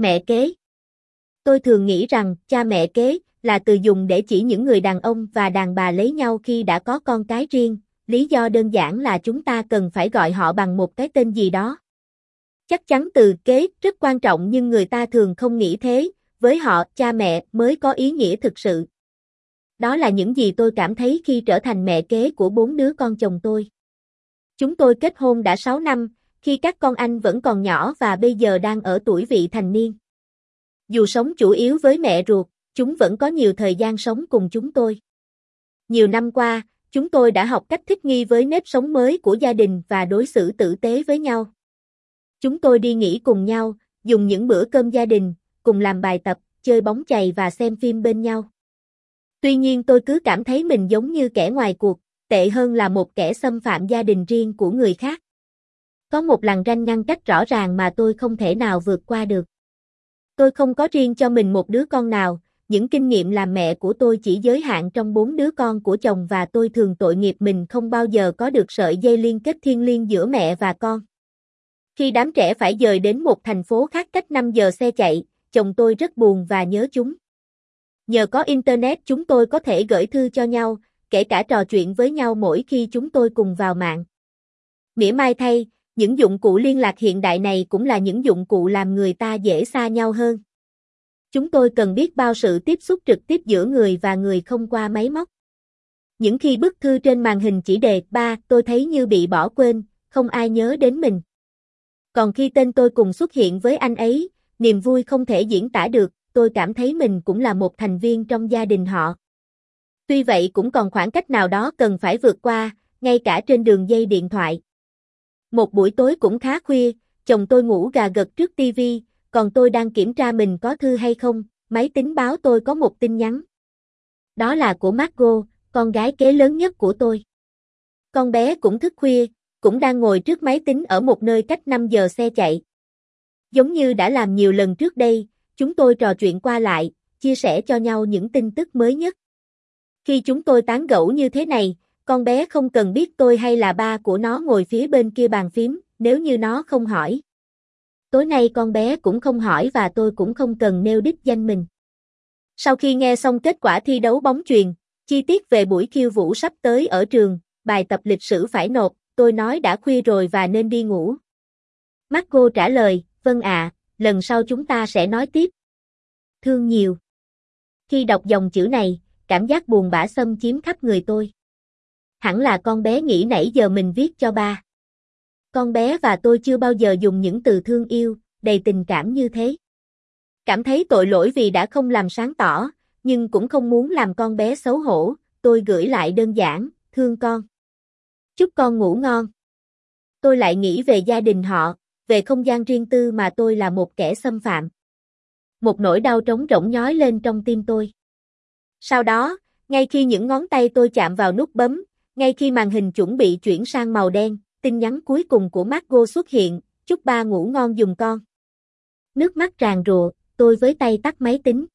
Mẹ kế. Tôi thường nghĩ rằng cha mẹ kế là từ dùng để chỉ những người đàn ông và đàn bà lấy nhau khi đã có con cái riêng, lý do đơn giản là chúng ta cần phải gọi họ bằng một cái tên gì đó. Chắc chắn từ kế rất quan trọng nhưng người ta thường không nghĩ thế, với họ cha mẹ mới có ý nghĩa thực sự. Đó là những gì tôi cảm thấy khi trở thành mẹ kế của bốn đứa con chồng tôi. Chúng tôi kết hôn đã 6 năm, khi các con anh vẫn còn nhỏ và bây giờ đang ở tuổi vị thành niên. Dù sống chủ yếu với mẹ ruột, chúng vẫn có nhiều thời gian sống cùng chúng tôi. Nhiều năm qua, chúng tôi đã học cách thích nghi với nếp sống mới của gia đình và đối xử tử tế với nhau. Chúng tôi đi nghỉ cùng nhau, dùng những bữa cơm gia đình, cùng làm bài tập, chơi bóng chày và xem phim bên nhau. Tuy nhiên tôi cứ cảm thấy mình giống như kẻ ngoài cuộc, tệ hơn là một kẻ xâm phạm gia đình riêng của người khác. Có một làn ranh ngăn cách rõ ràng mà tôi không thể nào vượt qua được. Tôi không có riêng cho mình một đứa con nào, những kinh nghiệm làm mẹ của tôi chỉ giới hạn trong bốn đứa con của chồng và tôi thường tội nghiệp mình không bao giờ có được sợi dây liên kết thiên liêng giữa mẹ và con. Khi đám trẻ phải dời đến một thành phố khác cách 5 giờ xe chạy, chồng tôi rất buồn và nhớ chúng. Nhờ có Internet chúng tôi có thể gửi thư cho nhau, kể cả trò chuyện với nhau mỗi khi chúng tôi cùng vào mạng. Mỉa mai thay, những dụng cụ liên lạc hiện đại này cũng là những dụng cụ làm người ta dễ xa nhau hơn. Chúng tôi cần biết bao sự tiếp xúc trực tiếp giữa người và người không qua máy móc. Những khi bức thư trên màn hình chỉ đề ba tôi thấy như bị bỏ quên, không ai nhớ đến mình. Còn khi tên tôi cùng xuất hiện với anh ấy, niềm vui không thể diễn tả được, tôi cảm thấy mình cũng là một thành viên trong gia đình họ. Tuy vậy cũng còn khoảng cách nào đó cần phải vượt qua, ngay cả trên đường dây điện thoại. Một buổi tối cũng khá khuya, chồng tôi ngủ gà gật trước tivi, còn tôi đang kiểm tra mình có thư hay không, máy tính báo tôi có một tin nhắn. Đó là của Margot, con gái kế lớn nhất của tôi. Con bé cũng thức khuya, cũng đang ngồi trước máy tính ở một nơi cách 5 giờ xe chạy. Giống như đã làm nhiều lần trước đây, chúng tôi trò chuyện qua lại, chia sẻ cho nhau những tin tức mới nhất. Khi chúng tôi tán gẫu như thế này, con bé không cần biết tôi hay là ba của nó ngồi phía bên kia bàn phím, nếu như nó không hỏi. Tối nay con bé cũng không hỏi và tôi cũng không cần nêu đích danh mình. Sau khi nghe xong kết quả thi đấu bóng truyền, chi tiết về buổi khiêu vũ sắp tới ở trường, bài tập lịch sử phải nộp, tôi nói đã khuya rồi và nên đi ngủ. Marco trả lời, vâng ạ, lần sau chúng ta sẽ nói tiếp. Thương nhiều. Khi đọc dòng chữ này, cảm giác buồn bã xâm chiếm khắp người tôi. Hẳn là con bé nghĩ nãy giờ mình viết cho ba. Con bé và tôi chưa bao giờ dùng những từ thương yêu, đầy tình cảm như thế. Cảm thấy tội lỗi vì đã không làm sáng tỏ, nhưng cũng không muốn làm con bé xấu hổ, tôi gửi lại đơn giản, thương con. Chúc con ngủ ngon. Tôi lại nghĩ về gia đình họ, về không gian riêng tư mà tôi là một kẻ xâm phạm. Một nỗi đau trống rỗng nhói lên trong tim tôi. Sau đó, ngay khi những ngón tay tôi chạm vào nút bấm, ngay khi màn hình chuẩn bị chuyển sang màu đen, tin nhắn cuối cùng của Margot xuất hiện, chúc ba ngủ ngon dùng con. Nước mắt tràn rùa, tôi với tay tắt máy tính.